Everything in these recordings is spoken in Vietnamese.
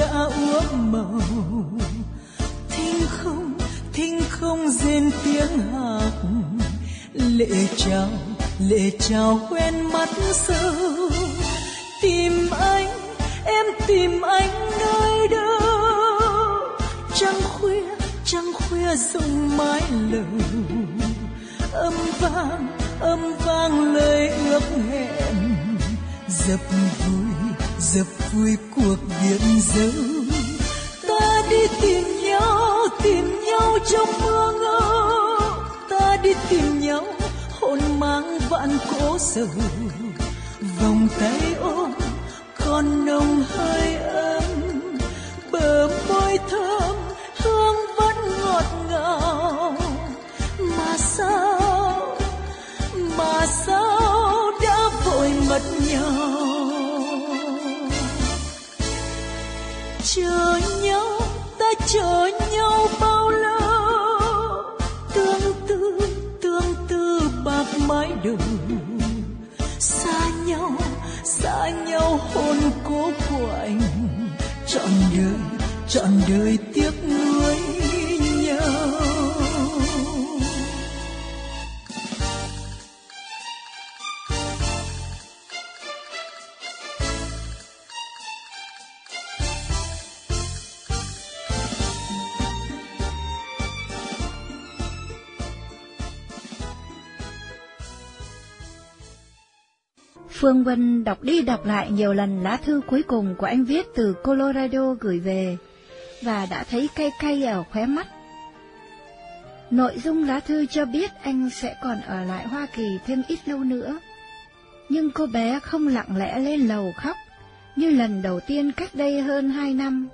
đã úa màu. Thinh không thinh không rên tiếng hạc lệ chào lệ chào quen mắt sâu. Tìm anh, em tìm anh nơi đâu? Trăng khuya trăng khuya rung mái lầu. Âm vang âm vang lời ước hẹn. Dập vui, dập vui cuộc biển dấu ta đi tìm nhau tìm nhau trong mưa ngâu ta đi tìm nhau, hồn mang vạn cố sầu. Vòng tay đường xa nhau xa nhau hôn cố của anh. Trọn đời trọn đời Phương Vân đọc đi đọc lại nhiều lần lá thư cuối cùng của anh viết từ Colorado gửi về, và đã thấy cay cay ở khóe mắt. Nội dung lá thư cho biết anh sẽ còn ở lại Hoa Kỳ thêm ít lâu nữa. Nhưng cô bé không lặng lẽ lên lầu khóc, như lần đầu tiên cách đây hơn hai năm.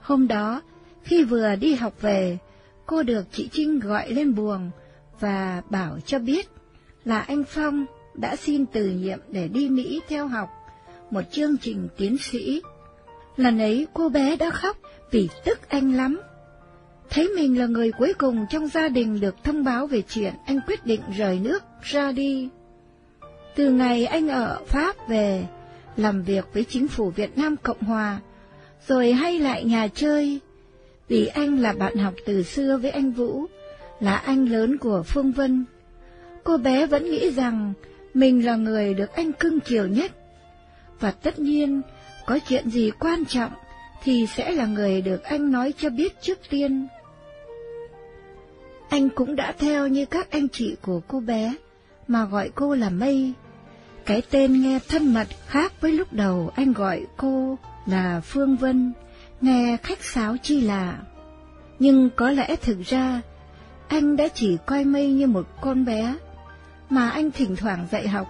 Hôm đó, khi vừa đi học về, cô được chị Trinh gọi lên buồng và bảo cho biết là anh Phong đã xin từ nhiệm để đi Mỹ theo học một chương trình tiến sĩ. Lần ấy cô bé đã khóc vì tức anh lắm. Thấy mình là người cuối cùng trong gia đình được thông báo về chuyện anh quyết định rời nước ra đi. Từ ngày anh ở Pháp về, làm việc với chính phủ Việt Nam Cộng Hòa, rồi hay lại nhà chơi, vì anh là bạn học từ xưa với anh Vũ, là anh lớn của Phương Vân. Cô bé vẫn nghĩ rằng mình là người được anh cưng chiều nhất. Và tất nhiên, có chuyện gì quan trọng thì sẽ là người được anh nói cho biết trước tiên. Anh cũng đã theo như các anh chị của cô bé, mà gọi cô là Mây. Cái tên nghe thân mật khác với lúc đầu anh gọi cô là Phương Vân, nghe khách sáo chi lạ. Nhưng có lẽ thực ra, anh đã chỉ coi Mây như một con bé, mà anh thỉnh thoảng dạy học,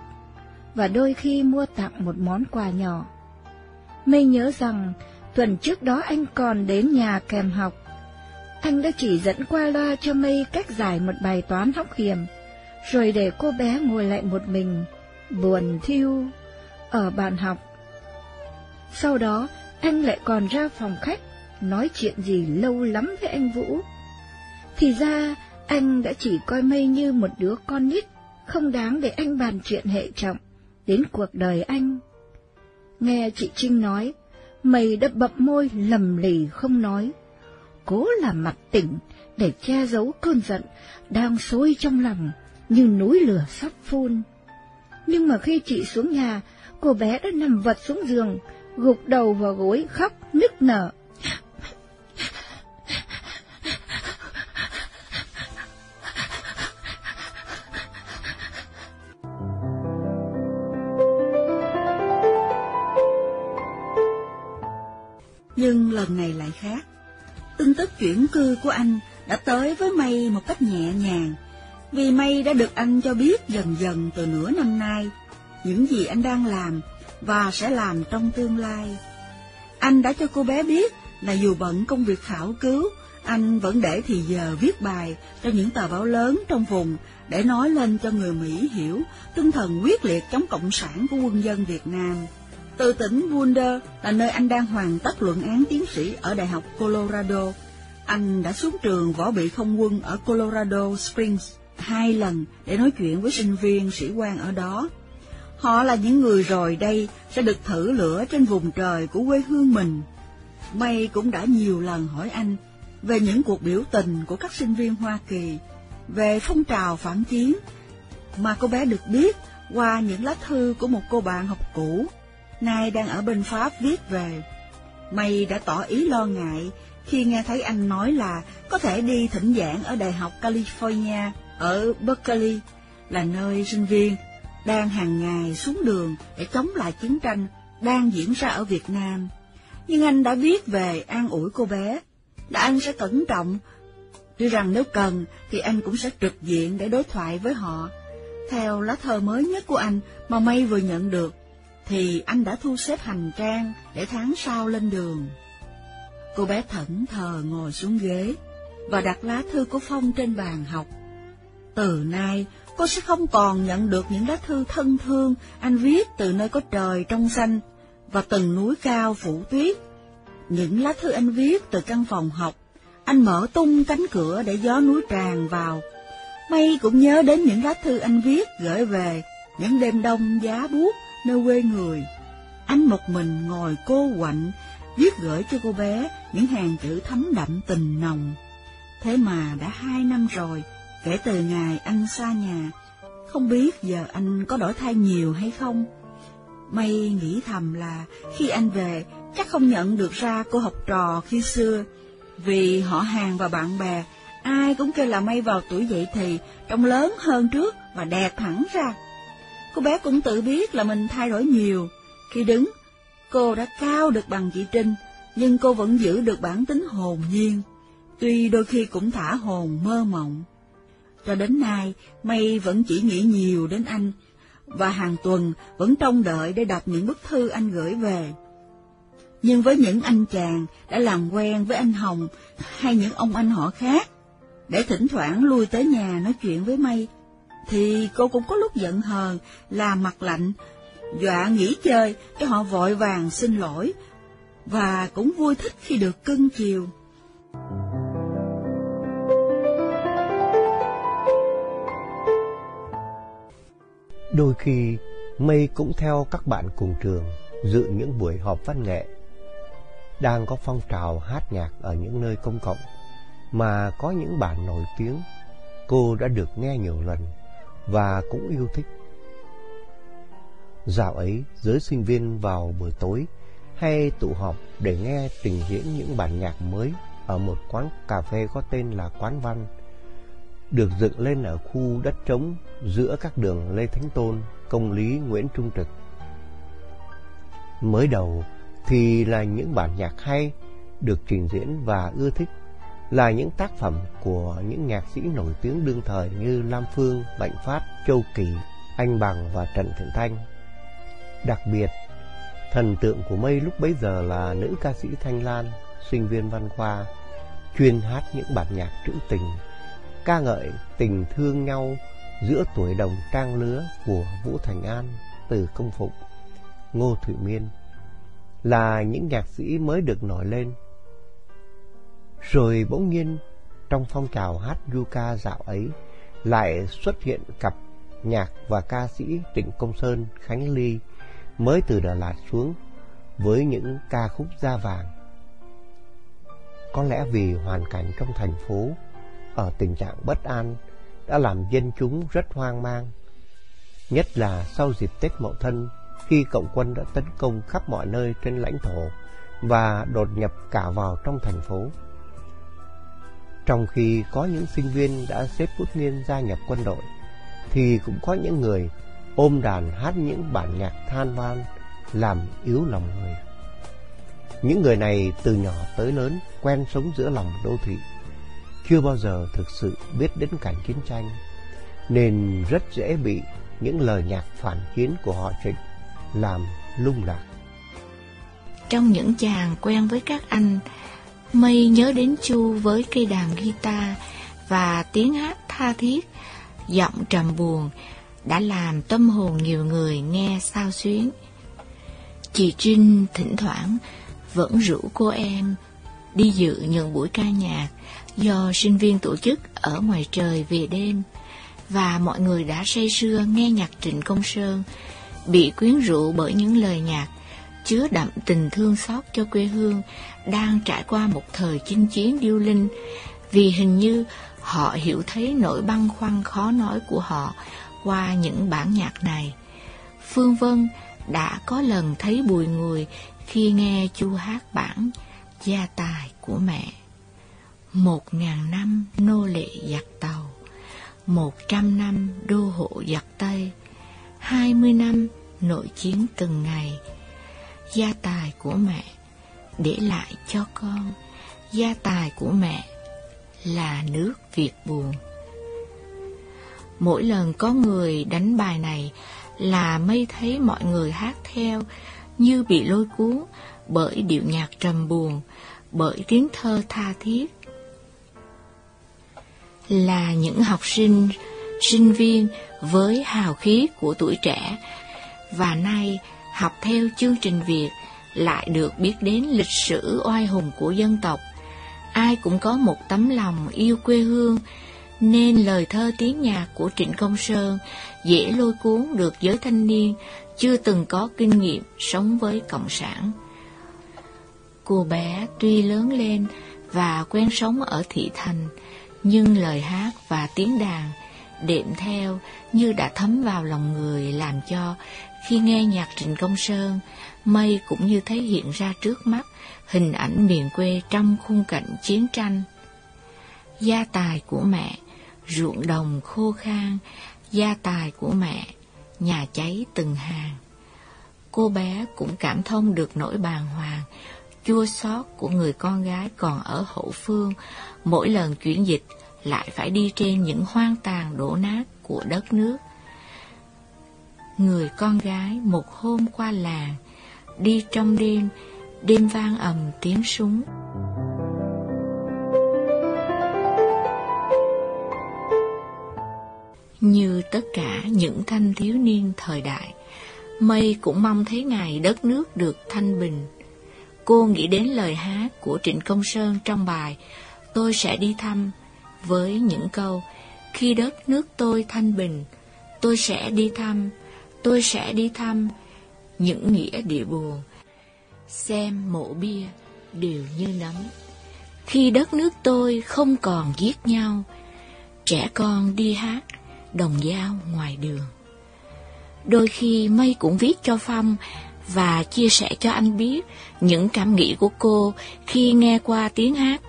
và đôi khi mua tặng một món quà nhỏ. Mây nhớ rằng, tuần trước đó anh còn đến nhà kèm học. Anh đã chỉ dẫn qua loa cho Mây cách giải một bài toán hóc hiểm, rồi để cô bé ngồi lại một mình, buồn thiêu, ở bàn học. Sau đó, anh lại còn ra phòng khách, nói chuyện gì lâu lắm với anh Vũ. Thì ra, anh đã chỉ coi Mây như một đứa con nít, không đáng để anh bàn chuyện hệ trọng đến cuộc đời anh. Nghe chị Trinh nói, mày đã bập môi lầm lì không nói, cố làm mặt tỉnh để che giấu cơn giận đang sôi trong lòng như núi lửa sắp phun. Nhưng mà khi chị xuống nhà, cô bé đã nằm vật xuống giường, gục đầu vào gối khóc nức nở. Nhưng lần này lại khác. Tin tức chuyển cư của anh đã tới với May một cách nhẹ nhàng, vì May đã được anh cho biết dần dần từ nửa năm nay những gì anh đang làm và sẽ làm trong tương lai. Anh đã cho cô bé biết là dù bận công việc khảo cứu, anh vẫn để thì giờ viết bài cho những tờ báo lớn trong vùng để nói lên cho người Mỹ hiểu tinh thần quyết liệt chống cộng sản của quân dân Việt Nam. Từ tỉnh Boulder là nơi anh đang hoàn tất luận án tiến sĩ ở Đại học Colorado. Anh đã xuống trường võ bị không quân ở Colorado Springs hai lần để nói chuyện với sinh viên sĩ quan ở đó. Họ là những người rồi đây sẽ được thử lửa trên vùng trời của quê hương mình. May cũng đã nhiều lần hỏi anh về những cuộc biểu tình của các sinh viên Hoa Kỳ, về phong trào phản chiến, mà cô bé được biết qua những lá thư của một cô bạn học cũ, nay đang ở bên Pháp viết về. May đã tỏ ý lo ngại khi nghe thấy anh nói là có thể đi thỉnh giảng ở Đại học California ở Berkeley, là nơi sinh viên đang hàng ngày xuống đường để chống lại chiến tranh đang diễn ra ở Việt Nam. Nhưng anh đã viết về an ủi cô bé, là anh sẽ cẩn trọng, tuy rằng nếu cần thì anh cũng sẽ trực diện để đối thoại với họ. Theo lá thơ mới nhất của anh mà May vừa nhận được, thì anh đã thu xếp hành trang để tháng sau lên đường. Cô bé thẫn thờ ngồi xuống ghế và đặt lá thư của Phong trên bàn học. Từ nay, cô sẽ không còn nhận được những lá thư thân thương anh viết từ nơi có trời trong xanh và từng núi cao phủ tuyết. Những lá thư anh viết từ căn phòng học, anh mở tung cánh cửa để gió núi tràn vào. May cũng nhớ đến những lá thư anh viết gửi về những đêm đông giá buốt nơi quê người. Anh một mình ngồi cô quạnh, viết gửi cho cô bé những hàng chữ thấm đậm tình nồng. Thế mà đã hai năm rồi, kể từ ngày anh xa nhà, không biết giờ anh có đổi thay nhiều hay không. May nghĩ thầm là khi anh về, chắc không nhận được ra cô học trò khi xưa, vì họ hàng và bạn bè, ai cũng kêu là May vào tuổi dậy thì, trông lớn hơn trước và đẹp hẳn ra. Cô bé cũng tự biết là mình thay đổi nhiều. Khi đứng, cô đã cao được bằng chị Trinh, nhưng cô vẫn giữ được bản tính hồn nhiên, tuy đôi khi cũng thả hồn mơ mộng. Cho đến nay, May vẫn chỉ nghĩ nhiều đến anh, và hàng tuần vẫn trông đợi để đọc những bức thư anh gửi về. Nhưng với những anh chàng đã làm quen với anh Hồng hay những ông anh họ khác, để thỉnh thoảng lui tới nhà nói chuyện với May, thì cô cũng có lúc giận hờn, làm mặt lạnh, dọa nghỉ chơi cho họ vội vàng xin lỗi, và cũng vui thích khi được cưng chiều. Đôi khi, Mây cũng theo các bạn cùng trường dự những buổi họp văn nghệ. Đang có phong trào hát nhạc ở những nơi công cộng, mà có những bản nổi tiếng, cô đã được nghe nhiều lần và cũng yêu thích. Dạo ấy, giới sinh viên vào buổi tối hay tụ họp để nghe trình diễn những bản nhạc mới ở một quán cà phê có tên là Quán Văn, được dựng lên ở khu đất trống giữa các đường Lê Thánh Tôn, Công Lý, Nguyễn Trung Trực. Mới đầu thì là những bản nhạc hay, được trình diễn và ưa thích là những tác phẩm của những nhạc sĩ nổi tiếng đương thời như Lam Phương, Mạnh Phát, Châu Kỳ, Anh Bằng và Trần Thiện Thanh. Đặc biệt, thần tượng của Mây lúc bấy giờ là nữ ca sĩ Thanh Lan, sinh viên văn khoa, chuyên hát những bản nhạc trữ tình, ca ngợi tình thương nhau giữa tuổi đồng trang lứa của Vũ Thành An, Từ Công Phụng, Ngô Thụy Miên, là những nhạc sĩ mới được nổi lên rồi bỗng nhiên trong phong trào hát du ca dạo ấy lại xuất hiện cặp nhạc và ca sĩ Trịnh Công Sơn, Khánh Ly mới từ Đà Lạt xuống với những ca khúc da vàng. Có lẽ vì hoàn cảnh trong thành phố ở tình trạng bất an đã làm dân chúng rất hoang mang. Nhất là sau dịp Tết Mậu Thân khi cộng quân đã tấn công khắp mọi nơi trên lãnh thổ và đột nhập cả vào trong thành phố. Trong khi có những sinh viên đã xếp bút niên gia nhập quân đội, thì cũng có những người ôm đàn hát những bản nhạc than van làm yếu lòng người. Những người này từ nhỏ tới lớn quen sống giữa lòng đô thị, chưa bao giờ thực sự biết đến cảnh chiến tranh, nên rất dễ bị những lời nhạc phản chiến của họ Trịnh làm lung lạc. Trong những chàng quen với các anh, Mây nhớ đến Chu với cây đàn guitar và tiếng hát tha thiết, giọng trầm buồn đã làm tâm hồn nhiều người nghe sao xuyến. Chị Trinh thỉnh thoảng vẫn rủ cô em đi dự những buổi ca nhạc do sinh viên tổ chức ở ngoài trời về đêm, và mọi người đã say sưa nghe nhạc Trịnh Công Sơn, bị quyến rũ bởi những lời nhạc chứa đậm tình thương xót cho quê hương đang trải qua một thời chinh chiến điêu linh, vì hình như họ hiểu thấy nỗi băn khoăn khó nói của họ qua những bản nhạc này. Phương Vân đã có lần thấy bùi người khi nghe chu hát bản gia tài của mẹ. Một ngàn năm nô lệ giặc tàu, một trăm năm đô hộ giặc Tây, hai mươi năm nội chiến từng ngày. Gia tài của mẹ để lại cho con, gia tài của mẹ là nước Việt buồn. Mỗi lần có người đánh bài này là mây thấy mọi người hát theo như bị lôi cuốn bởi điệu nhạc trầm buồn, bởi tiếng thơ tha thiết. Là những học sinh, sinh viên với hào khí của tuổi trẻ, và nay học theo chương trình Việt lại được biết đến lịch sử oai hùng của dân tộc. Ai cũng có một tấm lòng yêu quê hương, nên lời thơ tiếng nhạc của Trịnh Công Sơn dễ lôi cuốn được giới thanh niên chưa từng có kinh nghiệm sống với Cộng sản. Cô bé tuy lớn lên và quen sống ở thị thành, nhưng lời hát và tiếng đàn đệm theo như đã thấm vào lòng người làm cho khi nghe nhạc Trịnh Công Sơn, mây cũng như thấy hiện ra trước mắt hình ảnh miền quê trong khung cảnh chiến tranh. Gia tài của mẹ, ruộng đồng khô khan, gia tài của mẹ, nhà cháy từng hàng. Cô bé cũng cảm thông được nỗi bàng hoàng, chua xót của người con gái còn ở hậu phương, mỗi lần chuyển dịch lại phải đi trên những hoang tàn đổ nát của đất nước. Người con gái một hôm qua làng, đi trong đêm, đêm vang ầm tiếng súng. Như tất cả những thanh thiếu niên thời đại, Mây cũng mong thấy ngày đất nước được thanh bình. Cô nghĩ đến lời hát của Trịnh Công Sơn trong bài Tôi sẽ đi thăm với những câu Khi đất nước tôi thanh bình, tôi sẽ đi thăm, tôi sẽ đi thăm những nghĩa địa buồn. Xem mộ bia đều như nấm. Khi đất nước tôi không còn giết nhau, trẻ con đi hát đồng dao ngoài đường. Đôi khi Mây cũng viết cho Phong và chia sẻ cho anh biết những cảm nghĩ của cô khi nghe qua tiếng hát.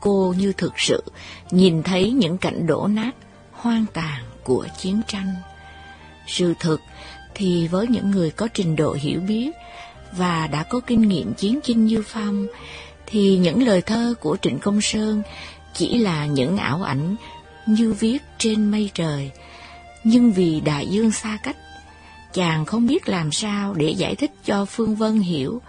Cô như thực sự nhìn thấy những cảnh đổ nát, hoang tàn của chiến tranh. Sự thực thì với những người có trình độ hiểu biết và đã có kinh nghiệm chiến chinh như Phong, thì những lời thơ của Trịnh Công Sơn chỉ là những ảo ảnh như viết trên mây trời. Nhưng vì đại dương xa cách, chàng không biết làm sao để giải thích cho Phương Vân hiểu.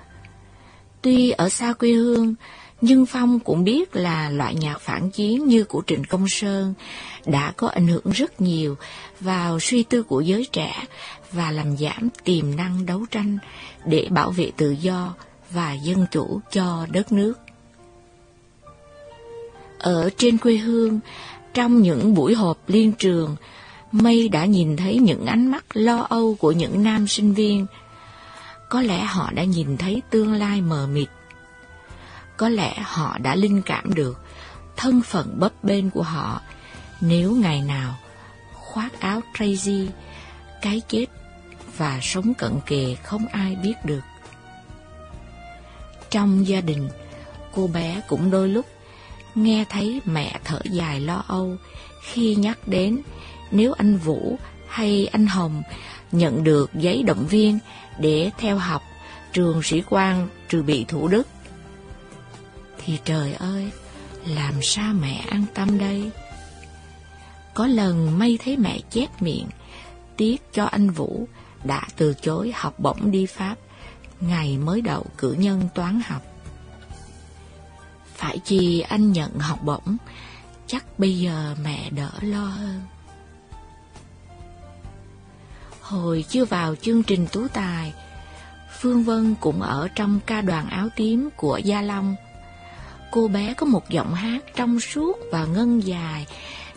Tuy ở xa quê hương, nhưng Phong cũng biết là loại nhạc phản chiến như của Trịnh Công Sơn đã có ảnh hưởng rất nhiều vào suy tư của giới trẻ và làm giảm tiềm năng đấu tranh để bảo vệ tự do và dân chủ cho đất nước. Ở trên quê hương, trong những buổi họp liên trường, Mây đã nhìn thấy những ánh mắt lo âu của những nam sinh viên. Có lẽ họ đã nhìn thấy tương lai mờ mịt. Có lẽ họ đã linh cảm được thân phận bấp bênh của họ nếu ngày nào khoác áo Tracy, cái chết và sống cận kề không ai biết được. Trong gia đình, cô bé cũng đôi lúc nghe thấy mẹ thở dài lo âu khi nhắc đến nếu anh Vũ hay anh Hồng nhận được giấy động viên để theo học trường sĩ quan trừ bị Thủ Đức. Thì trời ơi, làm sao mẹ an tâm đây? Có lần may thấy mẹ chép miệng, tiếc cho anh Vũ đã từ chối học bổng đi Pháp ngày mới đậu cử nhân toán học. Phải chi anh nhận học bổng, chắc bây giờ mẹ đỡ lo hơn. Hồi chưa vào chương trình tú tài, Phương Vân cũng ở trong ca đoàn áo tím của Gia Long. Cô bé có một giọng hát trong suốt và ngân dài,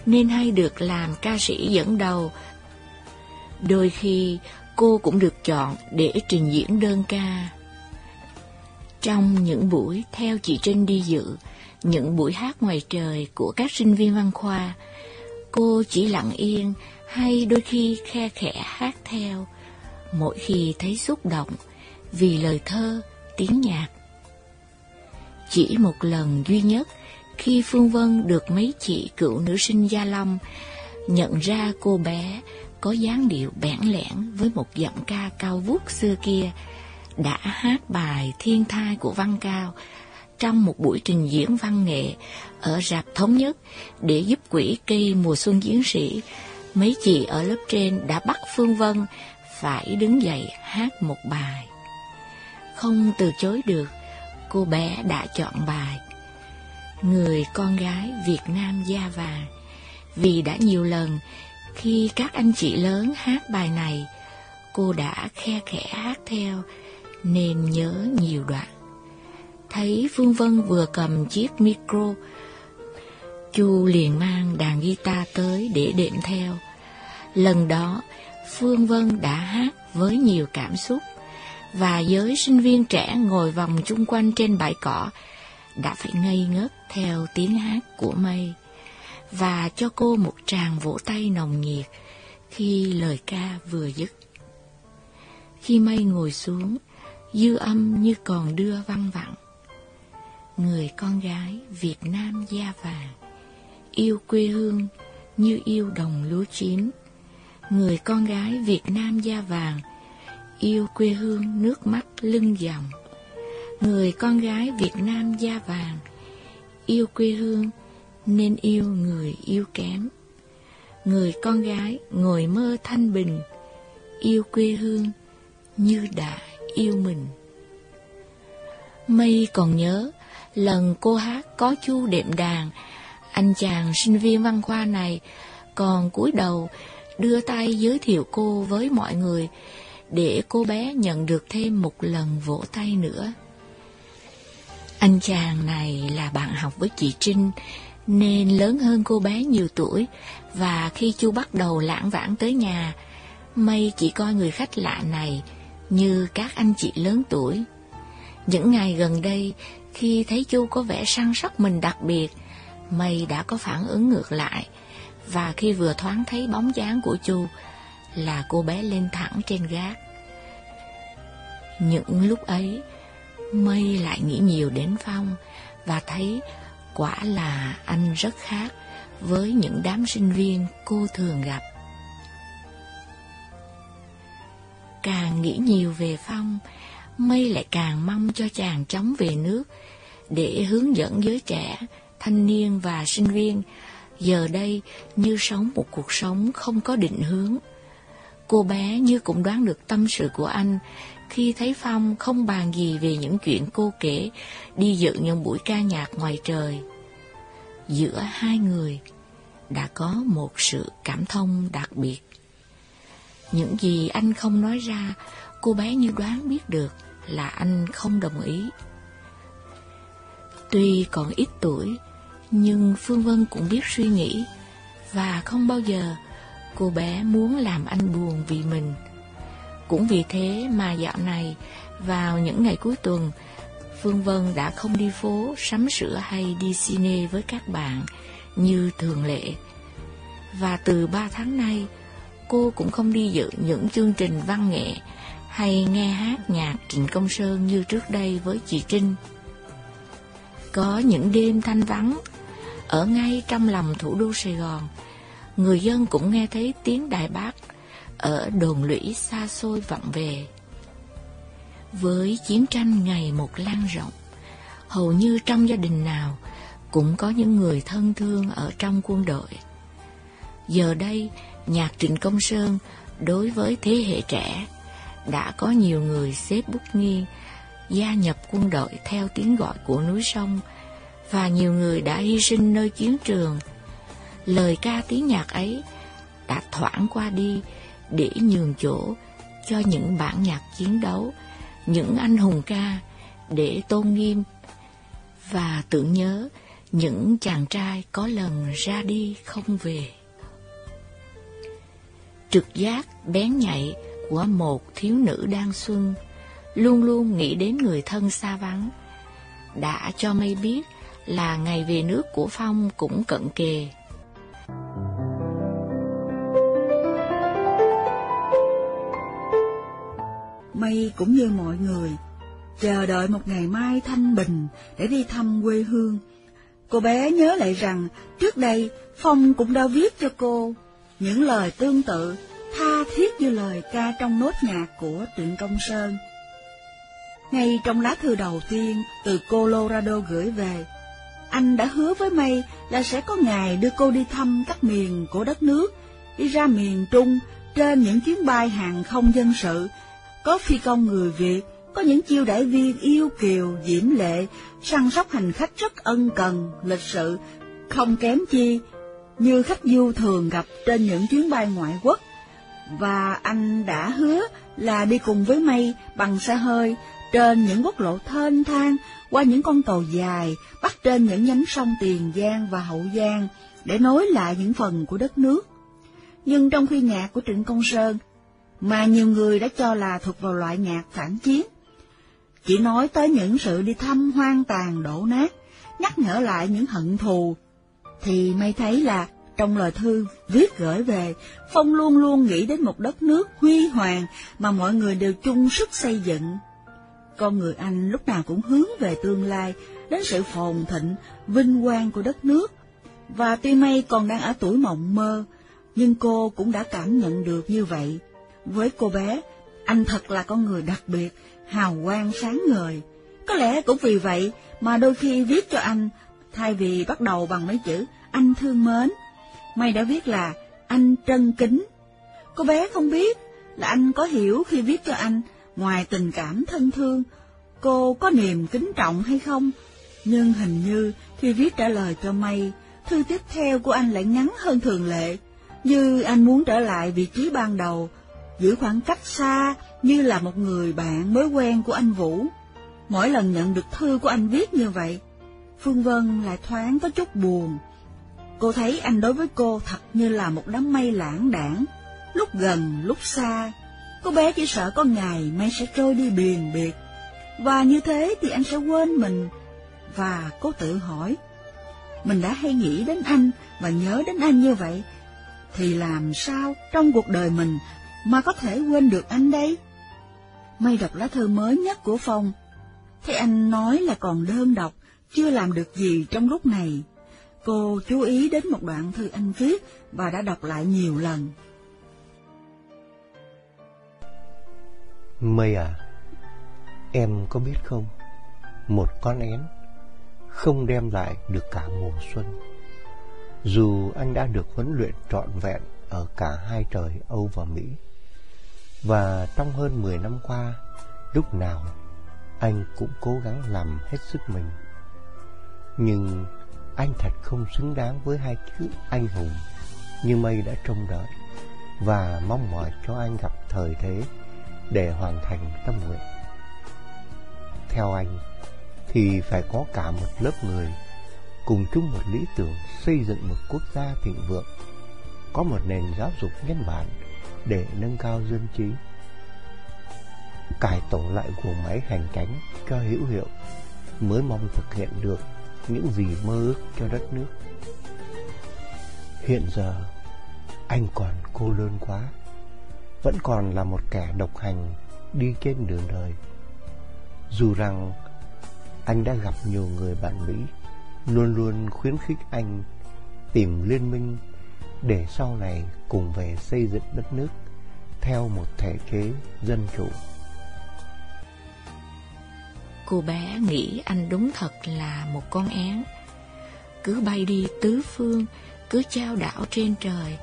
nên hay được làm ca sĩ dẫn đầu. Đôi khi cô cũng được chọn để trình diễn đơn ca. Trong những buổi theo chị Trinh đi dự, những buổi hát ngoài trời của các sinh viên văn khoa, cô chỉ lặng yên hay đôi khi khe khẽ hát theo, mỗi khi thấy xúc động vì lời thơ, tiếng nhạc. Chỉ một lần duy nhất, khi Phương Vân được mấy chị cựu nữ sinh Gia Long nhận ra cô bé có dáng điệu bẽn lẽn với một giọng ca cao vút xưa kia, đã hát bài Thiên thai của Văn Cao trong một buổi trình diễn văn nghệ ở rạp thống nhất để giúp quỹ cây mùa xuân chiến sĩ. Mấy chị ở lớp trên đã bắt Phương Vân phải đứng dậy hát một bài. Không từ chối được, cô bé đã chọn bài Người con gái Việt Nam da vàng vì đã nhiều lần khi các anh chị lớn hát bài này, cô đã khe khẽ hát theo nên nhớ nhiều đoạn. Thấy Phương Vân vừa cầm chiếc micro, Chu liền mang đàn guitar tới để đệm theo. Lần đó, Phương Vân đã hát với nhiều cảm xúc, và giới sinh viên trẻ ngồi vòng chung quanh trên bãi cỏ đã phải ngây ngất theo tiếng hát của mây và cho cô một tràng vỗ tay nồng nhiệt khi lời ca vừa dứt. Khi mây ngồi xuống, dư âm như còn đưa văng vẳng. Người con gái Việt Nam da vàng, yêu quê hương như yêu đồng lúa chín. Người con gái Việt Nam da vàng, yêu quê hương nước mắt lưng dòng. Người con gái Việt Nam da vàng, yêu quê hương nên yêu người yêu kém. Người con gái ngồi mơ thanh bình, yêu quê hương như đã yêu mình. Mây còn nhớ, lần cô hát có chu đệm đàn, anh chàng sinh viên văn khoa này còn cúi đầu đưa tay giới thiệu cô với mọi người để cô bé nhận được thêm một lần vỗ tay nữa. Anh chàng này là bạn học với chị Trinh nên lớn hơn cô bé nhiều tuổi và khi Chu bắt đầu lãng vãng tới nhà, Mây chỉ coi người khách lạ này như các anh chị lớn tuổi. Những ngày gần đây, khi thấy Chu có vẻ săn sóc mình đặc biệt, Mây đã có phản ứng ngược lại, và khi vừa thoáng thấy bóng dáng của Chu, là cô bé lên thẳng trên gác. Những lúc ấy, Mây lại nghĩ nhiều đến Phong và thấy quả là anh rất khác với những đám sinh viên cô thường gặp. Càng nghĩ nhiều về Phong, Mây lại càng mong cho chàng chóng về nước để hướng dẫn giới trẻ, thanh niên và sinh viên giờ đây như sống một cuộc sống không có định hướng. Cô bé như cũng đoán được tâm sự của anh khi thấy Phong không bàn gì về những chuyện cô kể đi dự những buổi ca nhạc ngoài trời. Giữa hai người đã có một sự cảm thông đặc biệt. Những gì anh không nói ra, cô bé như đoán biết được là anh không đồng ý. Tuy còn ít tuổi, nhưng Phương Vân cũng biết suy nghĩ, và không bao giờ cô bé muốn làm anh buồn vì mình. Cũng vì thế mà dạo này, vào những ngày cuối tuần, Phương Vân đã không đi phố sắm sửa hay đi cine với các bạn như thường lệ. Và từ ba tháng nay, cô cũng không đi dự những chương trình văn nghệ hay nghe hát nhạc Trịnh Công Sơn như trước đây với chị Trinh. Có những đêm thanh vắng, ở ngay trong lòng thủ đô Sài Gòn, người dân cũng nghe thấy tiếng đài bác ở đồn lũy xa xôi vọng về. Với chiến tranh ngày một lan rộng, hầu như trong gia đình nào cũng có những người thân thương ở trong quân đội. Giờ đây, nhạc Trịnh Công Sơn đối với thế hệ trẻ đã có nhiều người xếp bút nghi gia nhập quân đội theo tiếng gọi của núi sông và nhiều người đã hy sinh nơi chiến trường. Lời ca tiếng nhạc ấy đã thoảng qua đi để nhường chỗ cho những bản nhạc chiến đấu, những anh hùng ca để tôn nghiêm và tưởng nhớ những chàng trai có lần ra đi không về. Trực giác bén nhạy của một thiếu nữ đang xuân, luôn luôn nghĩ đến người thân xa vắng, đã cho mây biết là ngày về nước của Phong cũng cận kề. Mây cũng như mọi người, chờ đợi một ngày mai thanh bình để đi thăm quê hương. Cô bé nhớ lại rằng trước đây Phong cũng đã viết cho cô những lời tương tự, tha thiết như lời ca trong nốt nhạc của Trịnh Công Sơn. Ngay trong lá thư đầu tiên từ Colorado gửi về, anh đã hứa với May là sẽ có ngày đưa cô đi thăm các miền của đất nước, đi ra miền Trung trên những chuyến bay hàng không dân sự, có phi công người Việt, có những chiêu đãi viên yêu kiều, diễm lệ, săn sóc hành khách rất ân cần, lịch sự, không kém chi, như khách du thường gặp trên những chuyến bay ngoại quốc. Và anh đã hứa là đi cùng với May bằng xe hơi trên những quốc lộ thênh thang, qua những con tàu dài, bắt trên những nhánh sông Tiền Giang và Hậu Giang, để nối lại những phần của đất nước. Nhưng trong khi nhạc của Trịnh Công Sơn, mà nhiều người đã cho là thuộc vào loại nhạc phản chiến, chỉ nói tới những sự đi thăm hoang tàn đổ nát, nhắc nhở lại những hận thù, thì may thấy là trong lời thư viết gửi về, Phong luôn luôn nghĩ đến một đất nước huy hoàng mà mọi người đều chung sức xây dựng. Con người Anh lúc nào cũng hướng về tương lai, đến sự phồn thịnh, vinh quang của đất nước. Và tuy May còn đang ở tuổi mộng mơ, nhưng cô cũng đã cảm nhận được như vậy. Với cô bé, anh thật là con người đặc biệt, hào quang sáng ngời. Có lẽ cũng vì vậy mà đôi khi viết cho anh, thay vì bắt đầu bằng mấy chữ anh thương mến, May đã viết là anh trân kính. Cô bé không biết là anh có hiểu khi viết cho anh ngoài tình cảm thân thương, cô có niềm kính trọng hay không? Nhưng hình như khi viết trả lời cho May, thư tiếp theo của anh lại ngắn hơn thường lệ, như anh muốn trở lại vị trí ban đầu, giữ khoảng cách xa như là một người bạn mới quen của anh Vũ. Mỗi lần nhận được thư của anh viết như vậy, Phương Vân lại thoáng có chút buồn. Cô thấy anh đối với cô thật như là một đám mây lãng đảng, lúc gần lúc xa, Cô bé chỉ sợ có ngày mây sẽ trôi đi biền biệt, và như thế thì anh sẽ quên mình. Và cô tự hỏi, mình đã hay nghĩ đến anh và nhớ đến anh như vậy, thì làm sao trong cuộc đời mình mà có thể quên được anh đây? Mây đọc lá thư mới nhất của Phong, thấy anh nói là còn đơn độc, chưa làm được gì trong lúc này. Cô chú ý đến một đoạn thư anh viết và đã đọc lại nhiều lần. Mây à, em có biết không, một con én không đem lại được cả mùa xuân. Dù anh đã được huấn luyện trọn vẹn ở cả hai trời Âu và Mỹ, và trong hơn 10 năm qua, lúc nào anh cũng cố gắng làm hết sức mình. Nhưng anh thật không xứng đáng với hai chữ anh hùng như mây đã trông đợi và mong mỏi cho anh gặp thời thế để hoàn thành tâm nguyện. Theo anh, thì phải có cả một lớp người cùng chung một lý tưởng xây dựng một quốc gia thịnh vượng, có một nền giáo dục nhân bản để nâng cao dân trí, cải tổ lại của máy hành cánh cho hữu hiệu mới mong thực hiện được những gì mơ ước cho đất nước. Hiện giờ, anh còn cô đơn quá vẫn còn là một kẻ độc hành đi trên đường đời. Dù rằng anh đã gặp nhiều người bạn Mỹ, luôn luôn khuyến khích anh tìm liên minh để sau này cùng về xây dựng đất nước theo một thể chế dân chủ. Cô bé nghĩ anh đúng thật là một con én. Cứ bay đi tứ phương, cứ trao đảo trên trời.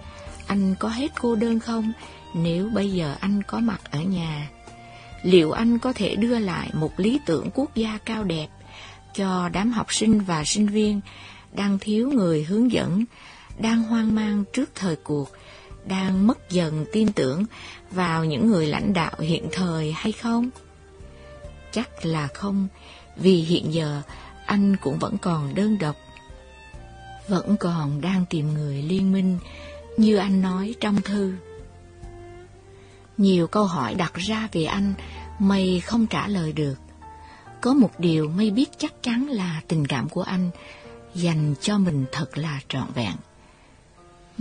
Anh có hết cô đơn không? Nếu bây giờ anh có mặt ở nhà, liệu anh có thể đưa lại một lý tưởng quốc gia cao đẹp cho đám học sinh và sinh viên đang thiếu người hướng dẫn, đang hoang mang trước thời cuộc, đang mất dần tin tưởng vào những người lãnh đạo hiện thời hay không? Chắc là không, vì hiện giờ anh cũng vẫn còn đơn độc. vẫn còn đang tìm người liên minh như anh nói trong thư. Nhiều câu hỏi đặt ra về anh, mây không trả lời được. Có một điều mây biết chắc chắn là tình cảm của anh dành cho mình thật là trọn vẹn.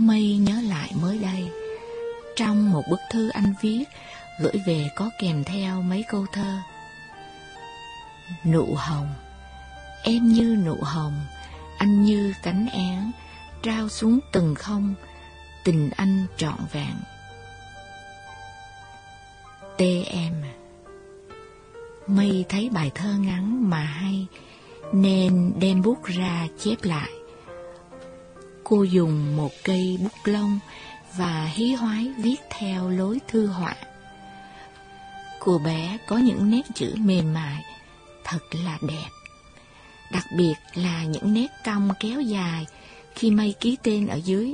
Mây nhớ lại mới đây, trong một bức thư anh viết gửi về có kèm theo mấy câu thơ. Nụ hồng, em như nụ hồng, anh như cánh én, trao xuống từng không, tình anh trọn vẹn. Tê em Mây thấy bài thơ ngắn mà hay, nên đem bút ra chép lại. Cô dùng một cây bút lông và hí hoái viết theo lối thư họa. Cô bé có những nét chữ mềm mại, thật là đẹp. Đặc biệt là những nét cong kéo dài khi Mây ký tên ở dưới.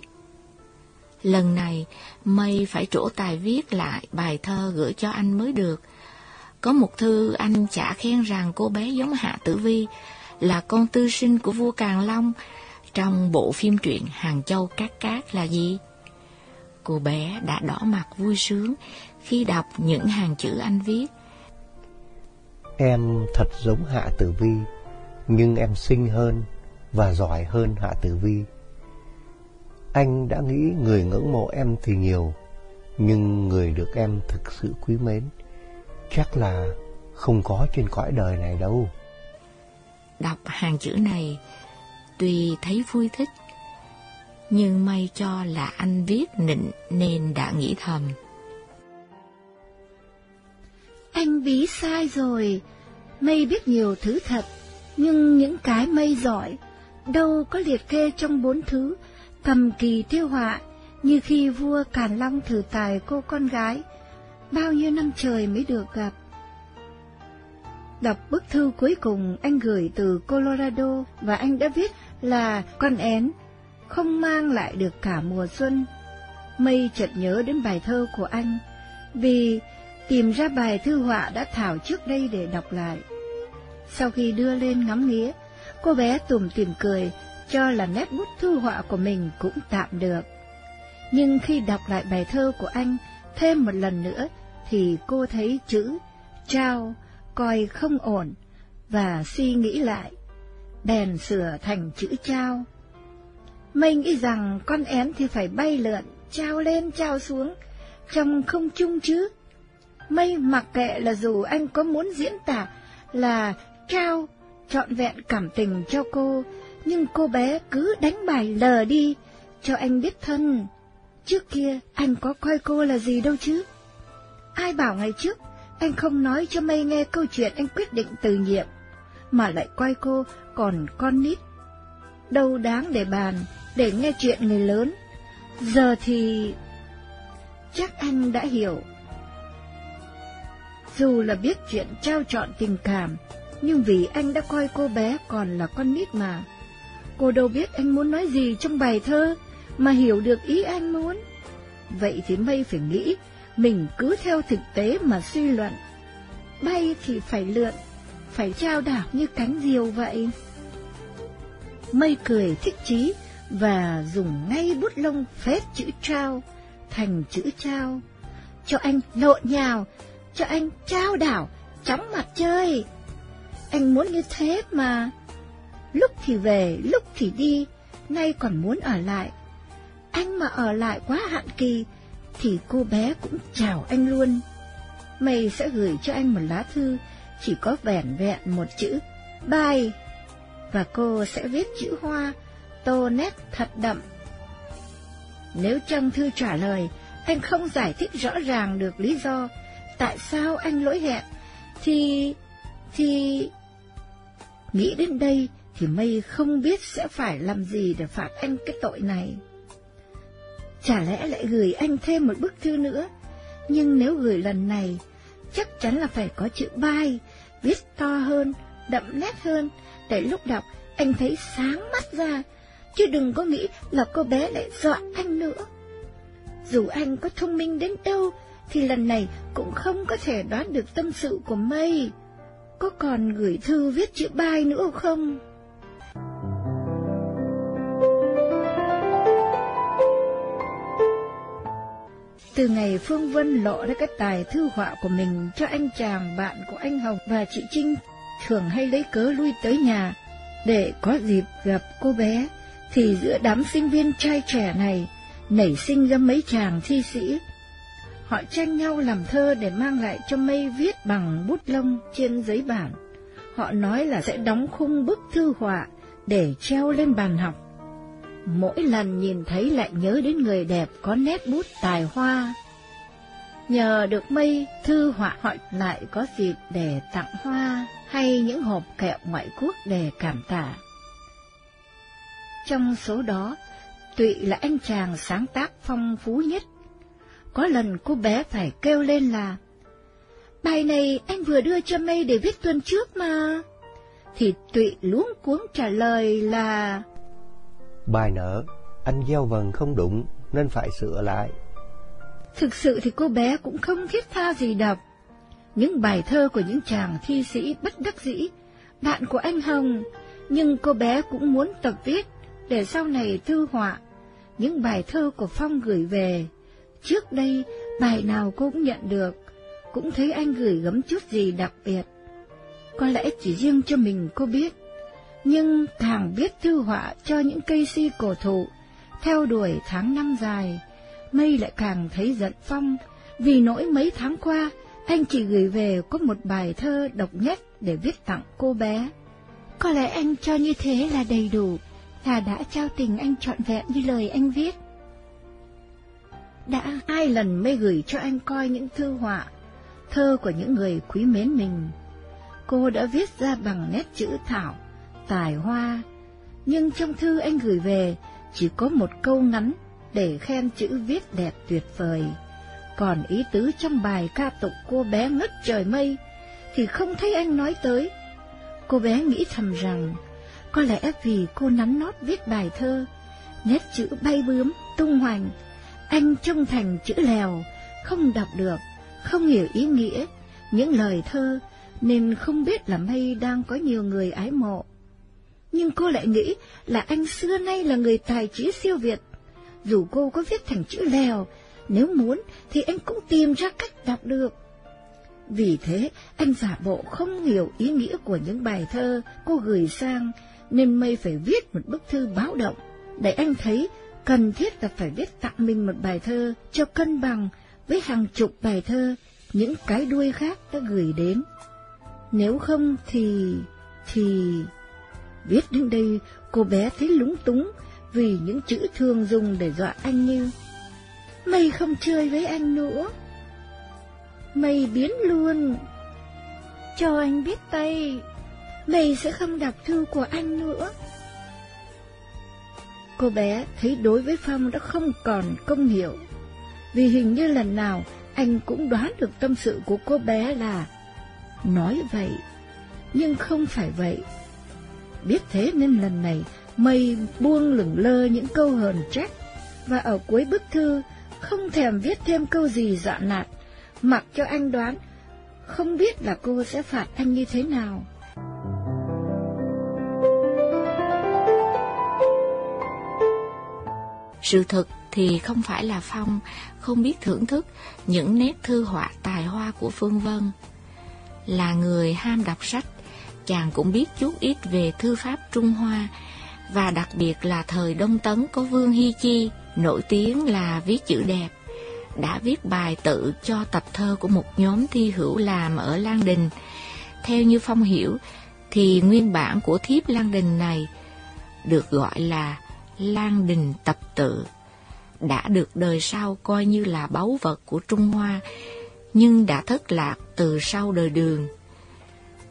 Lần này, Mây phải trổ tài viết lại bài thơ gửi cho anh mới được. Có một thư anh chả khen rằng cô bé giống Hạ Tử Vi, là con tư sinh của vua Càn Long trong bộ phim truyện Hàng Châu Cát Cát là gì? Cô bé đã đỏ mặt vui sướng khi đọc những hàng chữ anh viết. Em thật giống Hạ Tử Vi, nhưng em xinh hơn và giỏi hơn Hạ Tử Vi. Anh đã nghĩ người ngưỡng mộ em thì nhiều, nhưng người được em thực sự quý mến chắc là không có trên cõi đời này đâu. Đọc hàng chữ này, tuy thấy vui thích, nhưng may cho là anh viết nịnh nên đã nghĩ thầm. Anh ví sai rồi, mây biết nhiều thứ thật, nhưng những cái mây giỏi, đâu có liệt kê trong bốn thứ, cầm kỳ tiêu họa, như khi vua Càn Long thử tài cô con gái, bao nhiêu năm trời mới được gặp. Đọc bức thư cuối cùng anh gửi từ Colorado và anh đã viết là con én không mang lại được cả mùa xuân. Mây chợt nhớ đến bài thơ của anh, vì tìm ra bài thư họa đã thảo trước đây để đọc lại. Sau khi đưa lên ngắm nghía, cô bé tủm tìm cười, cho là nét bút thư họa của mình cũng tạm được. Nhưng khi đọc lại bài thơ của anh thêm một lần nữa, thì cô thấy chữ trao coi không ổn và suy nghĩ lại, bèn sửa thành chữ trao. Mây nghĩ rằng con én thì phải bay lượn, trao lên trao xuống, trong không chung chứ. Mây mặc kệ là dù anh có muốn diễn tả là trao trọn vẹn cảm tình cho cô, nhưng cô bé cứ đánh bài lờ đi, cho anh biết thân. Trước kia anh có coi cô là gì đâu chứ. Ai bảo ngày trước anh không nói cho Mây nghe câu chuyện anh quyết định từ nhiệm, mà lại coi cô còn con nít. Đâu đáng để bàn, để nghe chuyện người lớn. Giờ thì... Chắc anh đã hiểu. Dù là biết chuyện trao trọn tình cảm, nhưng vì anh đã coi cô bé còn là con nít mà. Cô đâu biết anh muốn nói gì trong bài thơ, mà hiểu được ý anh muốn. Vậy thì Mây phải nghĩ mình cứ theo thực tế mà suy luận. Bay thì phải lượn, phải trao đảo như cánh diều vậy. Mây cười thích chí và dùng ngay bút lông phết chữ trao thành chữ trao. Cho anh lộn nhào, cho anh trao đảo, chóng mặt chơi. Anh muốn như thế mà. Lúc thì về, lúc thì đi, nay còn muốn ở lại. Anh mà ở lại quá hạn kỳ thì cô bé cũng chào anh luôn. Mày sẽ gửi cho anh một lá thư, chỉ có vẻn vẹn một chữ, bye, và cô sẽ viết chữ hoa, tô nét thật đậm. Nếu trong thư trả lời, anh không giải thích rõ ràng được lý do tại sao anh lỗi hẹn, thì... thì... Nghĩ đến đây thì Mây không biết sẽ phải làm gì để phạt anh cái tội này. Chả lẽ lại gửi anh thêm một bức thư nữa? Nhưng nếu gửi lần này, chắc chắn là phải có chữ bai, viết to hơn, đậm nét hơn, để lúc đọc anh thấy sáng mắt ra, chứ đừng có nghĩ là cô bé lại dọa anh nữa. Dù anh có thông minh đến đâu, thì lần này cũng không có thể đoán được tâm sự của Mây. Có còn gửi thư viết chữ bài nữa không? Từ ngày Phương Vân lộ ra các tài thư họa của mình cho anh chàng bạn của anh Hồng và chị Trinh thường hay lấy cớ lui tới nhà để có dịp gặp cô bé, thì giữa đám sinh viên trai trẻ này nảy sinh ra mấy chàng thi sĩ. Họ tranh nhau làm thơ để mang lại cho mây viết bằng bút lông trên giấy bản. Họ nói là sẽ đóng khung bức thư họa để treo lên bàn học. Mỗi lần nhìn thấy lại nhớ đến người đẹp có nét bút tài hoa. Nhờ được mây thư họa họ lại có dịp để tặng hoa hay những hộp kẹo ngoại quốc để cảm tạ. Trong số đó, Tụy là anh chàng sáng tác phong phú nhất. Có lần cô bé phải kêu lên là Bài này anh vừa đưa cho mây để viết tuần trước mà. Thì Tụy luống cuống trả lời là Bài nở, anh gieo vần không đúng nên phải sửa lại. Thực sự thì cô bé cũng không thiết tha gì đọc. Những bài thơ của những chàng thi sĩ bất đắc dĩ, bạn của anh Hồng, nhưng cô bé cũng muốn tập viết để sau này thư họa. Những bài thơ của Phong gửi về, trước đây bài nào cô cũng nhận được, cũng thấy anh gửi gấm chút gì đặc biệt. Có lẽ chỉ riêng cho mình cô biết, nhưng càng viết thư họa cho những cây si cổ thụ, theo đuổi tháng năm dài, mây lại càng thấy giận Phong, vì nỗi mấy tháng qua anh chỉ gửi về có một bài thơ độc nhất để viết tặng cô bé. Có lẽ anh cho như thế là đầy đủ, là đã trao tình anh trọn vẹn như lời anh viết. Đã hai lần mới gửi cho anh coi những thư họa, thơ của những người quý mến mình. Cô đã viết ra bằng nét chữ thảo, tài hoa, nhưng trong thư anh gửi về chỉ có một câu ngắn để khen chữ viết đẹp tuyệt vời. Còn ý tứ trong bài ca tụng cô bé ngất trời mây thì không thấy anh nói tới. Cô bé nghĩ thầm rằng có lẽ vì cô nắn nót viết bài thơ, nét chữ bay bướm, tung hoành, anh trông thành chữ lèo, không đọc được, không hiểu ý nghĩa, những lời thơ, nên không biết là Mây đang có nhiều người ái mộ. Nhưng cô lại nghĩ là anh xưa nay là người tài trí siêu việt. Dù cô có viết thành chữ lèo, nếu muốn thì anh cũng tìm ra cách đọc được. Vì thế, anh giả bộ không hiểu ý nghĩa của những bài thơ cô gửi sang, nên Mây phải viết một bức thư báo động, để anh thấy cần thiết là phải viết tặng mình một bài thơ cho cân bằng với hàng chục bài thơ, những cái đuôi khác đã gửi đến. Nếu không thì... thì... Viết đến đây, cô bé thấy lúng túng vì những chữ thường dùng để dọa anh như Mây không chơi với anh nữa. Mây biến luôn. Cho anh biết tay, mày sẽ không đọc thư của anh nữa. Cô bé thấy đối với Phong đã không còn công hiểu, vì hình như lần nào anh cũng đoán được tâm sự của cô bé là nói vậy, nhưng không phải vậy. Biết thế nên lần này mây buông lửng lơ những câu hờn trách, và ở cuối bức thư không thèm viết thêm câu gì dọa nạt, mặc cho anh đoán, không biết là cô sẽ phạt anh như thế nào. Sự thật thì không phải là Phong không biết thưởng thức những nét thư họa tài hoa của Phương Vân. Là người ham đọc sách, chàng cũng biết chút ít về thư pháp Trung Hoa, và đặc biệt là thời Đông Tấn có Vương Hy Chi, nổi tiếng là viết chữ đẹp, đã viết bài tự cho tập thơ của một nhóm thi hữu làm ở Lan Đình. Theo như Phong hiểu, thì nguyên bản của thiếp Lan Đình này được gọi là Lan Đình Tập Tự, đã được đời sau coi như là báu vật của Trung Hoa, nhưng đã thất lạc từ sau đời đường.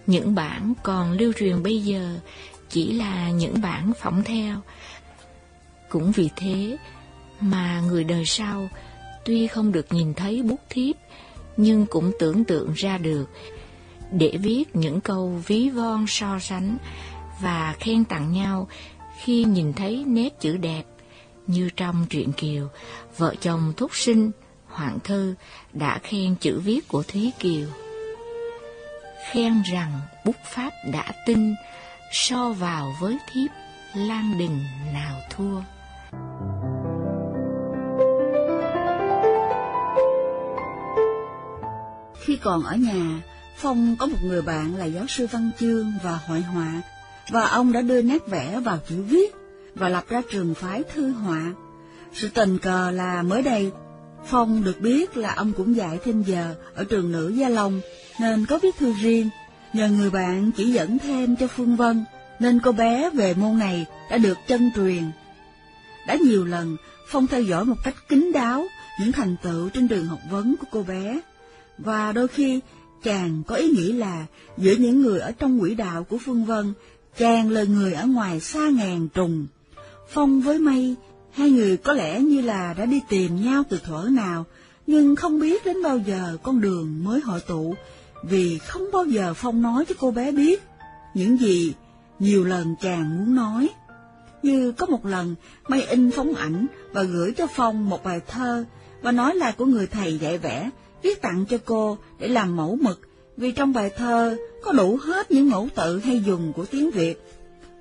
Những bản còn lưu truyền bây giờ chỉ là những bản phỏng theo. Cũng vì thế mà người đời sau tuy không được nhìn thấy bút thiếp, nhưng cũng tưởng tượng ra được để viết những câu ví von so sánh và khen tặng nhau khi nhìn thấy nét chữ đẹp như trong truyện Kiều, vợ chồng thúc sinh, Hoàng Thư đã khen chữ viết của Thúy Kiều. Khen rằng bút pháp đã tinh, so vào với thiếp, Lan Đình nào thua. Khi còn ở nhà, Phong có một người bạn là giáo sư văn chương và hội họa, và ông đã đưa nét vẽ vào chữ viết và lập ra trường phái thư họa. Sự tình cờ là mới đây, Phong được biết là ông cũng dạy thêm giờ ở trường nữ Gia Long, nên có viết thư riêng. Nhờ người bạn chỉ dẫn thêm cho Phương Vân, nên cô bé về môn này đã được chân truyền. Đã nhiều lần, Phong theo dõi một cách kín đáo những thành tựu trên đường học vấn của cô bé, và đôi khi chàng có ý nghĩ là giữa những người ở trong quỹ đạo của Phương Vân, chàng là người ở ngoài xa ngàn trùng. Phong với Mây, hai người có lẽ như là đã đi tìm nhau từ thuở nào, nhưng không biết đến bao giờ con đường mới hội tụ, vì không bao giờ Phong nói cho cô bé biết những gì nhiều lần chàng muốn nói. Như có một lần, Mây in phóng ảnh và gửi cho Phong một bài thơ và nói là của người thầy dạy vẽ, viết tặng cho cô để làm mẫu mực, vì trong bài thơ có đủ hết những mẫu tự hay dùng của tiếng Việt.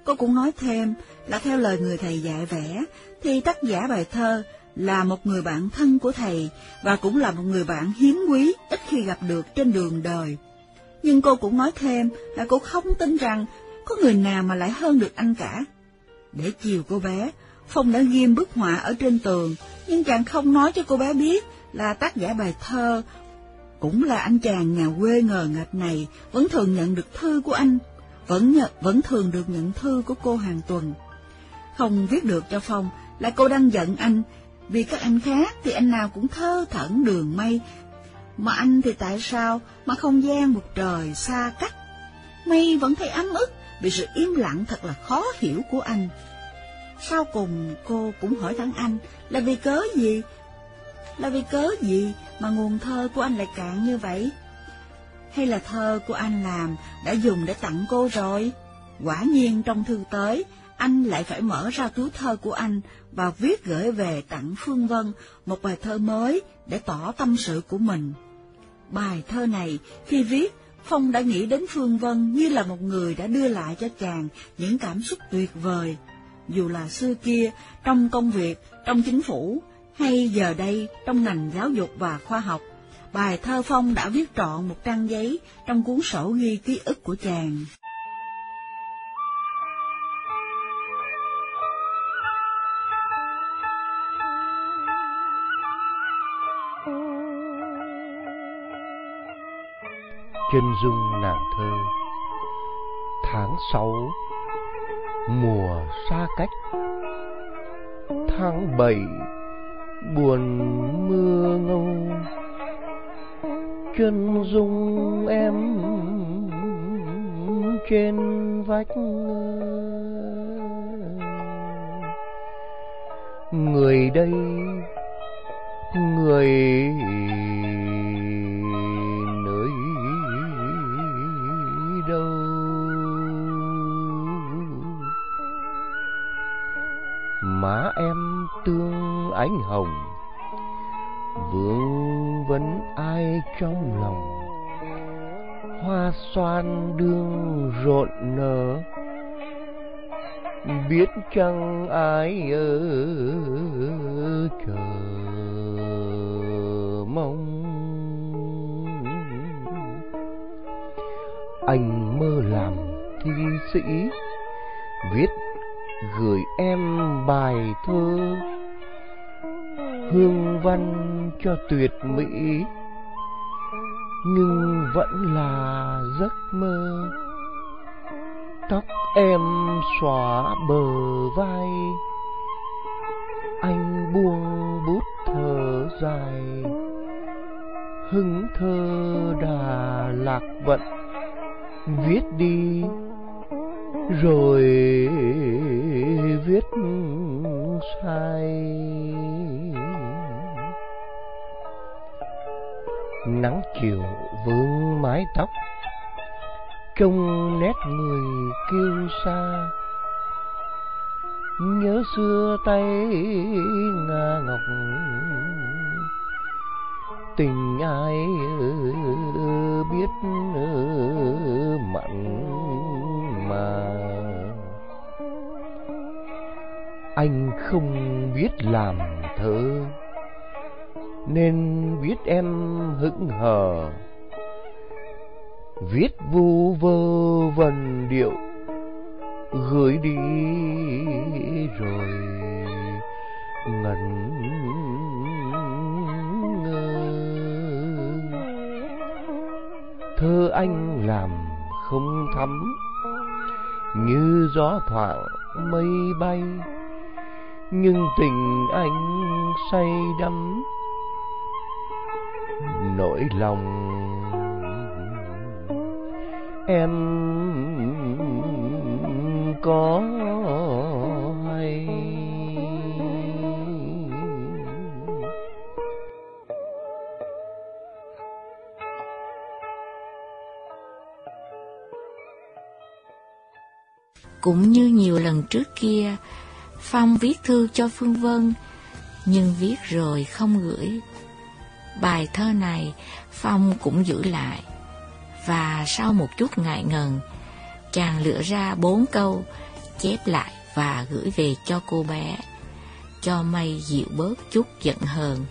Cô cũng nói thêm là theo lời người thầy dạy vẽ, thì tác giả bài thơ là một người bạn thân của thầy và cũng là một người bạn hiếm quý ít khi gặp được trên đường đời. Nhưng cô cũng nói thêm là cô không tin rằng có người nào mà lại hơn được anh cả. Để chiều cô bé, Phong đã ghim bức họa ở trên tường, nhưng chàng không nói cho cô bé biết là tác giả bài thơ. Cũng là anh chàng nhà quê ngờ ngạch này vẫn thường nhận được thư của anh, vẫn nhận, vẫn thường được nhận thư của cô hàng tuần. Không viết được cho Phong là cô đang giận anh, vì các anh khác thì anh nào cũng thơ thẩn đường mây, mà anh thì tại sao mà không gian một trời xa cách. Mây vẫn thấy ấm ức vì sự im lặng thật là khó hiểu của anh. Sau cùng cô cũng hỏi thẳng anh là vì cớ gì? Là vì cớ gì mà nguồn thơ của anh lại cạn như vậy? Hay là thơ của anh làm đã dùng để tặng cô rồi? Quả nhiên trong thư tới, anh lại phải mở ra túi thơ của anh và viết gửi về tặng Phương Vân một bài thơ mới để tỏ tâm sự của mình. Bài thơ này, khi viết, Phong đã nghĩ đến Phương Vân như là một người đã đưa lại cho chàng những cảm xúc tuyệt vời. Dù là xưa kia, trong công việc, trong chính phủ, hay giờ đây trong ngành giáo dục và khoa học, bài thơ Phong đã viết trọn một trang giấy trong cuốn sổ ghi ký ức của chàng. chân dung nàng thơ tháng sáu mùa xa cách tháng bảy buồn mưa ngâu. Chân dung em trên vách người đây, người nơi đâu? Má em tương ánh hồng. Vương vấn ai trong lòng? Hoa xoan đương rộn nở. Biết chăng ai ở chờ mong? Anh mơ làm thi sĩ, viết gửi em bài thơ hương văn cho tuyệt mỹ, nhưng vẫn là giấc mơ. Tóc em xóa bờ vai, anh buông bút thở dài. Hứng thơ đà lạc vận viết đi, rồi viết sai. Nắng chiều vương mái tóc. Trông nét người kêu xa nhớ xưa tay nga ngọc. Tình ai biết mặn mà. Anh không biết làm thơ nên viết em hững hờ viết vu vơ vần điệu, gửi đi rồi ngẩn ngơ. thơ anh làm không thắm, như gió thoảng mây bay, nhưng tình anh say đắm nỗi lòng em có hay Cũng như nhiều lần trước kia, Phong viết thư cho Phương Vân, nhưng viết rồi không gửi. Bài thơ này Phong cũng giữ lại, và sau một chút ngại ngần, chàng lựa ra bốn câu, chép lại và gửi về cho cô bé, cho mây dịu bớt chút giận hờn.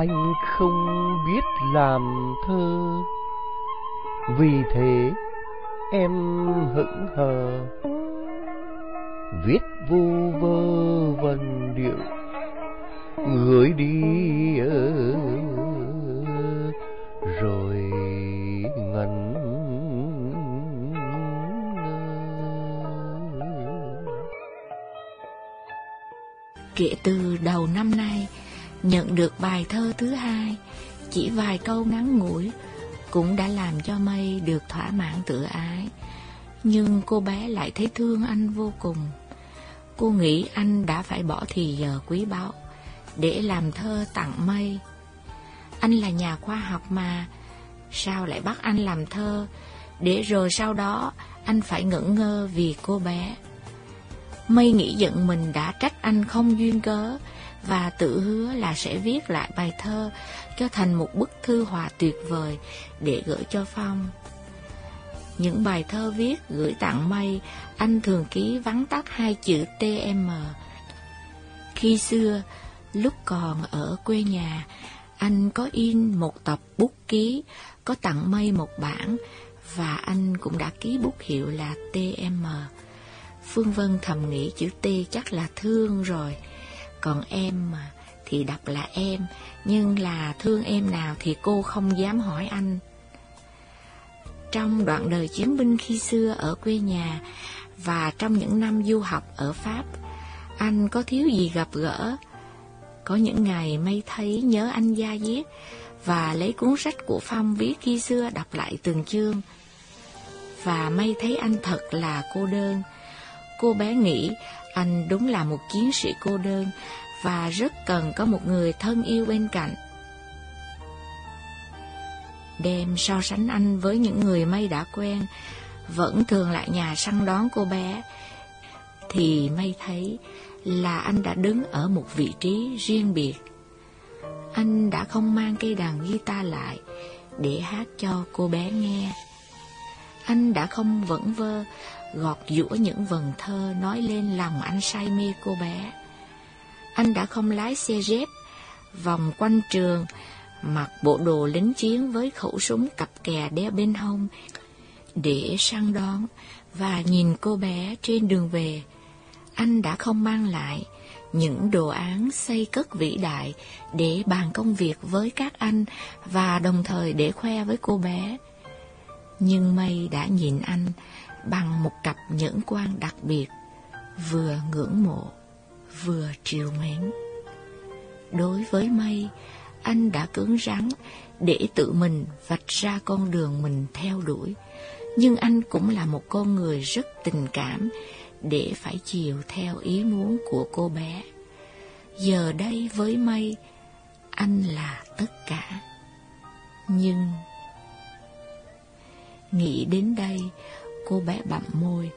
anh không biết làm thơ vì thế em hững hờ. Viết vu vơ vần điệu. Gửi đi rồi ngẩn kể từ đầu năm nay Nhận được bài thơ thứ hai, chỉ vài câu ngắn ngủi, cũng đã làm cho Mây được thỏa mãn tự ái. Nhưng cô bé lại thấy thương anh vô cùng. Cô nghĩ anh đã phải bỏ thì giờ quý báu để làm thơ tặng Mây. Anh là nhà khoa học mà, sao lại bắt anh làm thơ, để rồi sau đó anh phải ngẩn ngơ vì cô bé. Mây nghĩ giận mình đã trách anh không duyên cớ, và tự hứa là sẽ viết lại bài thơ cho thành một bức thư hòa tuyệt vời để gửi cho Phong. Những bài thơ viết gửi tặng Mây, anh thường ký vắn tắt hai chữ TM. Khi xưa, lúc còn ở quê nhà, anh có in một tập bút ký, có tặng Mây một bản, và anh cũng đã ký bút hiệu là TM. Phương Vân thầm nghĩ chữ T chắc là thương rồi, còn em mà thì đập là em, nhưng là thương em nào thì cô không dám hỏi anh. Trong đoạn đời chiến binh khi xưa ở quê nhà và trong những năm du học ở Pháp, anh có thiếu gì gặp gỡ. Có những ngày mây thấy nhớ anh gia diết và lấy cuốn sách của Phong viết khi xưa đọc lại từng chương. Và mây thấy anh thật là cô đơn. Cô bé nghĩ anh đúng là một chiến sĩ cô đơn và rất cần có một người thân yêu bên cạnh. Đêm so sánh anh với những người Mây đã quen, vẫn thường lại nhà săn đón cô bé, thì may thấy là anh đã đứng ở một vị trí riêng biệt. Anh đã không mang cây đàn guitar lại để hát cho cô bé nghe. Anh đã không vẩn vơ gọt giũa những vần thơ nói lên lòng anh say mê cô bé. Anh đã không lái xe dép, vòng quanh trường, mặc bộ đồ lính chiến với khẩu súng cặp kè đeo bên hông, để săn đón và nhìn cô bé trên đường về. Anh đã không mang lại những đồ án xây cất vĩ đại để bàn công việc với các anh và đồng thời để khoe với cô bé. Nhưng mây đã nhìn anh bằng một cặp nhẫn quan đặc biệt, vừa ngưỡng mộ, vừa triều mến. Đối với mây, anh đã cứng rắn để tự mình vạch ra con đường mình theo đuổi, nhưng anh cũng là một con người rất tình cảm để phải chiều theo ý muốn của cô bé. Giờ đây với mây, anh là tất cả. Nhưng nghĩ đến đây, cô bé bặm môi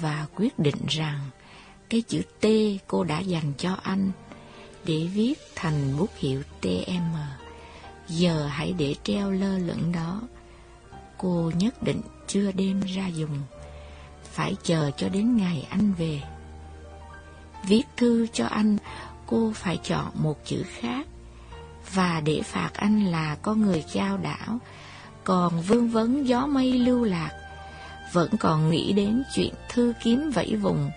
và quyết định rằng cái chữ T cô đã dành cho anh để viết thành bút hiệu TM. Giờ hãy để treo lơ lửng đó. Cô nhất định chưa đêm ra dùng. phải chờ cho đến ngày anh về. Viết thư cho anh, cô phải chọn một chữ khác, và để phạt anh là con người trao đảo, còn vương vấn gió mây lưu lạc, vẫn còn nghĩ đến chuyện thư kiếm vẫy vùng.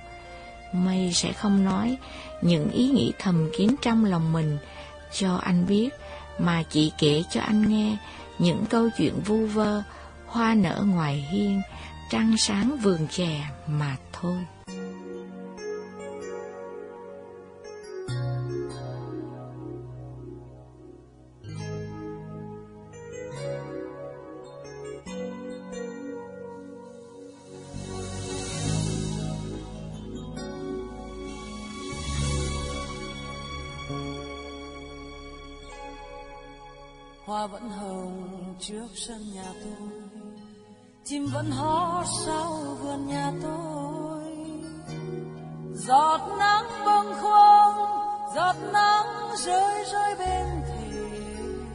Mây sẽ không nói những ý nghĩ thầm kín trong lòng mình cho anh biết, mà chỉ kể cho anh nghe những câu chuyện vu vơ, hoa nở ngoài hiên, trăng sáng vườn chè mà thôi. Hoa vẫn hồng trước sân nhà tôi. Chim vẫn hót sau vườn nhà tôi. Giọt nắng bâng khuâng, giọt nắng rơi rơi bên thềm.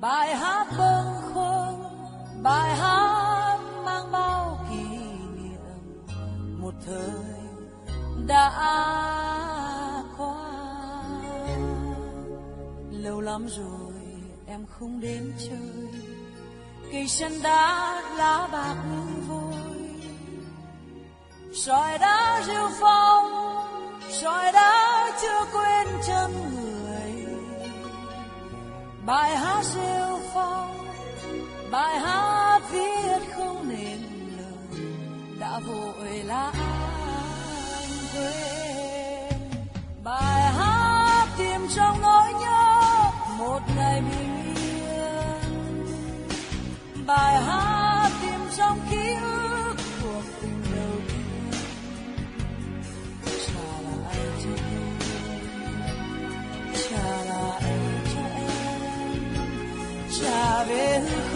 Bài hát bâng khuâng, bài hát mang bao kỷ niệm. Một thời đã lâu lắm rồi em không đến chơi. Cây sân đá, lá bạc vôi. Sỏi đá rêu phong, sỏi đá chưa quên chân người. Bài hát rêu phong, bài hát viết không nên lời. Đã vội lãng bài hát tìm trong ký ức cuộc tình đầu tiên. Trả lại cho em chả là lại cho em? Chả về hư